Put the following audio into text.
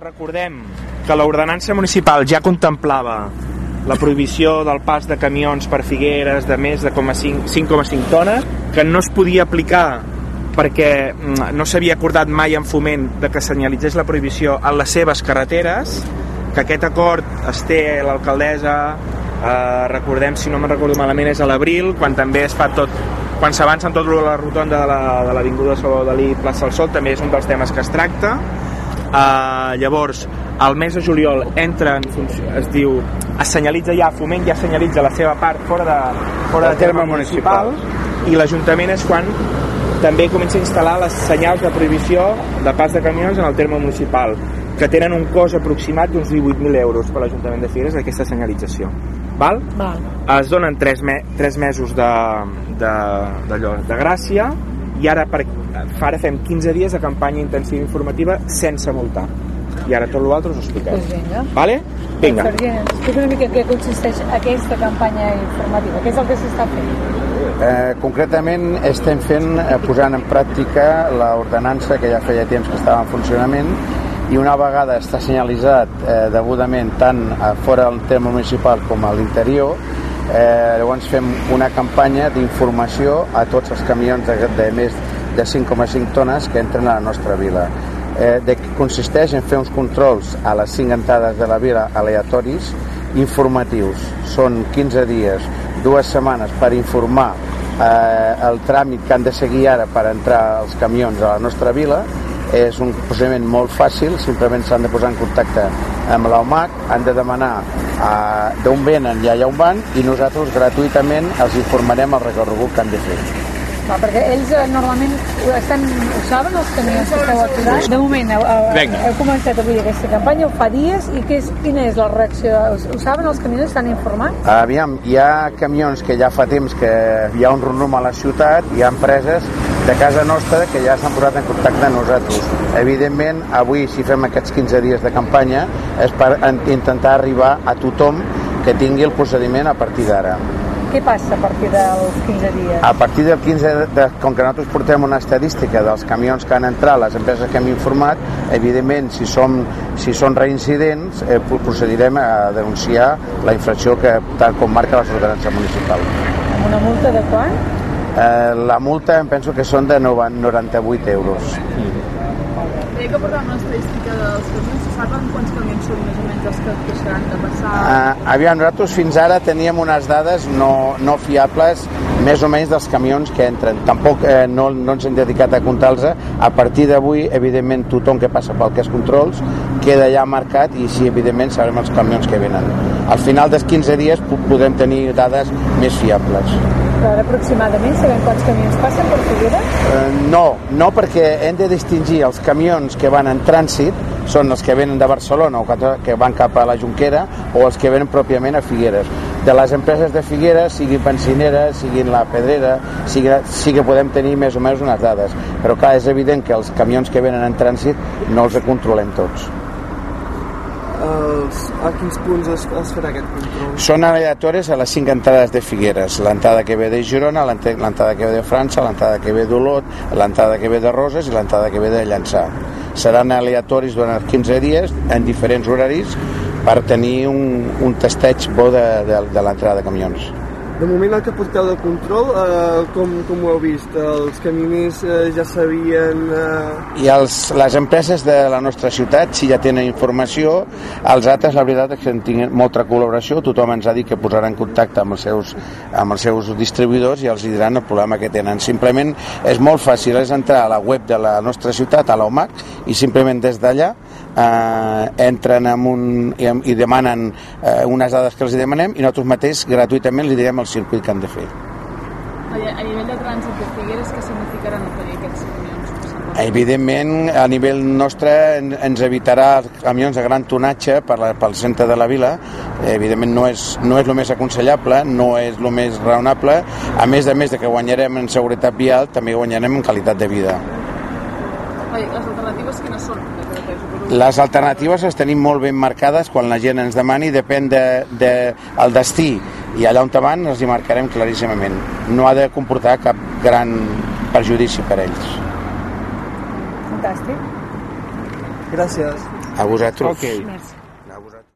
recordem que l'ordenança municipal ja contemplava la prohibició del pas de camions per Figueres de més de 5,5 tones, que no es podia aplicar perquè mm, no s'havia acordat mai en foment de que senyalitzés la prohibició en les seves carreteres, que aquest acord es té l'alcaldessa, eh, recordem, si no me'n recordo malament, és a l'abril, quan també es fa tot quan s'avança en tot la rotonda de l'Avinguda la, de Salvador Dalí plaça del Sol també és un dels temes que es tracta uh, llavors el mes de juliol entra en funció, es diu es senyalitza ja, Foment ja senyalitza la seva part fora de, fora de terme municipal, municipal i l'Ajuntament és quan també comença a instal·lar les senyals de prohibició de pas de camions en el terme municipal que tenen un cost aproximat d'uns 18.000 euros per l'Ajuntament de Figueres aquesta senyalització val? Val. es donen 3, me 3 mesos de, de, de, de gràcia i ara, per, ara fem 15 dies de campanya intensiva informativa sense multar. I ara tot l'altre us ho expliquem. Pues vinga. vale? vinga. Sergent, explica una mica què consisteix aquesta campanya informativa. Què és el que s'està fent? Eh, concretament estem fent, eh, posant en pràctica l'ordenança que ja feia temps que estava en funcionament i una vegada està senyalitzat eh, degudament tant a fora del terme municipal com a l'interior eh, llavors fem una campanya d'informació a tots els camions de, de més de 5,5 tones que entren a la nostra vila eh, de consisteix en fer uns controls a les 5 entrades de la vila aleatoris informatius. Són 15 dies, dues setmanes per informar eh, el tràmit que han de seguir ara per entrar els camions a la nostra vila és un procediment molt fàcil, simplement s'han de posar en contacte amb l'OMAC, han de demanar eh, d'on venen i allà on van i nosaltres gratuïtament els informarem el recorregut que han de fer. Va, perquè ells eh, normalment ho, estan, ho saben els camions que esteu aturats? De moment, heu, heu, heu començat avui aquesta campanya, ho fa dies, i què és, quina és la reacció? Ho, ho saben els camions? Estan informats? Aviam, hi ha camions que ja fa temps que hi ha un rumrum a la ciutat, hi ha empreses de casa nostra que ja s'han posat en contacte amb nosaltres. Evidentment, avui, si fem aquests 15 dies de campanya, és per intentar arribar a tothom que tingui el procediment a partir d'ara. Què passa a partir dels 15 dies? A partir del 15, de, com que nosaltres portem una estadística dels camions que han entrat, les empreses que hem informat, evidentment, si, som, si són reincidents, eh, procedirem a denunciar la infracció que, tal com marca l'ordenança municipal. Amb una multa de quan? Eh, la multa em penso que són de 98 euros. Crec que portem una estadística dels camions, se saben quants camions són més o menys els que deixaran de passar? Uh, aviam, nosaltres fins ara teníem unes dades no, no fiables més o menys dels camions que entren. Tampoc eh, no, no ens hem dedicat a comptar-los. A partir d'avui, evidentment, tothom que passa pel que es controls queda ja marcat i sí, evidentment, sabrem els camions que venen. Al final dels 15 dies podem tenir dades més fiables. Ara aproximadament sabem quants camions passen per Figueres? Uh, no, no perquè hem de distingir els camions que van en trànsit són els que venen de Barcelona o que van cap a la Junquera o els que venen pròpiament a Figueres. De les empreses de Figueres, siguin benzineres, siguin la pedrera, sigui, sí que podem tenir més o menys unes dades. Però clar, és evident que els camions que venen en trànsit no els controlem tots. Els, a quins punts es, es farà aquest control? Són aleatòries a les cinc entrades de Figueres. L'entrada que ve de Girona, l'entrada que ve de França, l'entrada que ve d'Olot, l'entrada que ve de Roses i l'entrada que ve de Llançà. Seran aleatoris durant 15 dies en diferents horaris per tenir un, un testeig bo de, de, de l'entrada de camions. De moment el que porteu de control, eh, com, com ho heu vist? Els caminers eh, ja sabien... Eh... I els, les empreses de la nostra ciutat, si ja tenen informació, els altres, la veritat és que en tinguin molta col·laboració, tothom ens ha dit que posarà en contacte amb els seus, amb els seus distribuïdors i els diran el problema que tenen. Simplement és molt fàcil, és entrar a la web de la nostra ciutat, a l'OMAC, i simplement des d'allà eh, entren amb un, i, i demanen eh, unes dades que els demanem i nosaltres mateix gratuïtament li direm el circuit que han de fer. A, a nivell de trànsit de Figueres, què significarà no tenir aquests camions? Evidentment, a nivell nostre ens evitarà camions de gran tonatge per la, pel centre de la vila. Evidentment no és, no és el més aconsellable, no és el més raonable. A més a més de que guanyarem en seguretat vial, també guanyarem en qualitat de vida. Les alternatives quines són? Les alternatives les tenim molt ben marcades quan la gent ens demani, depèn de, de el destí i allà on te van els hi marcarem claríssimament. No ha de comportar cap gran perjudici per a ells. Fantàstic. Gràcies. A vosaltres. Ok. Merci.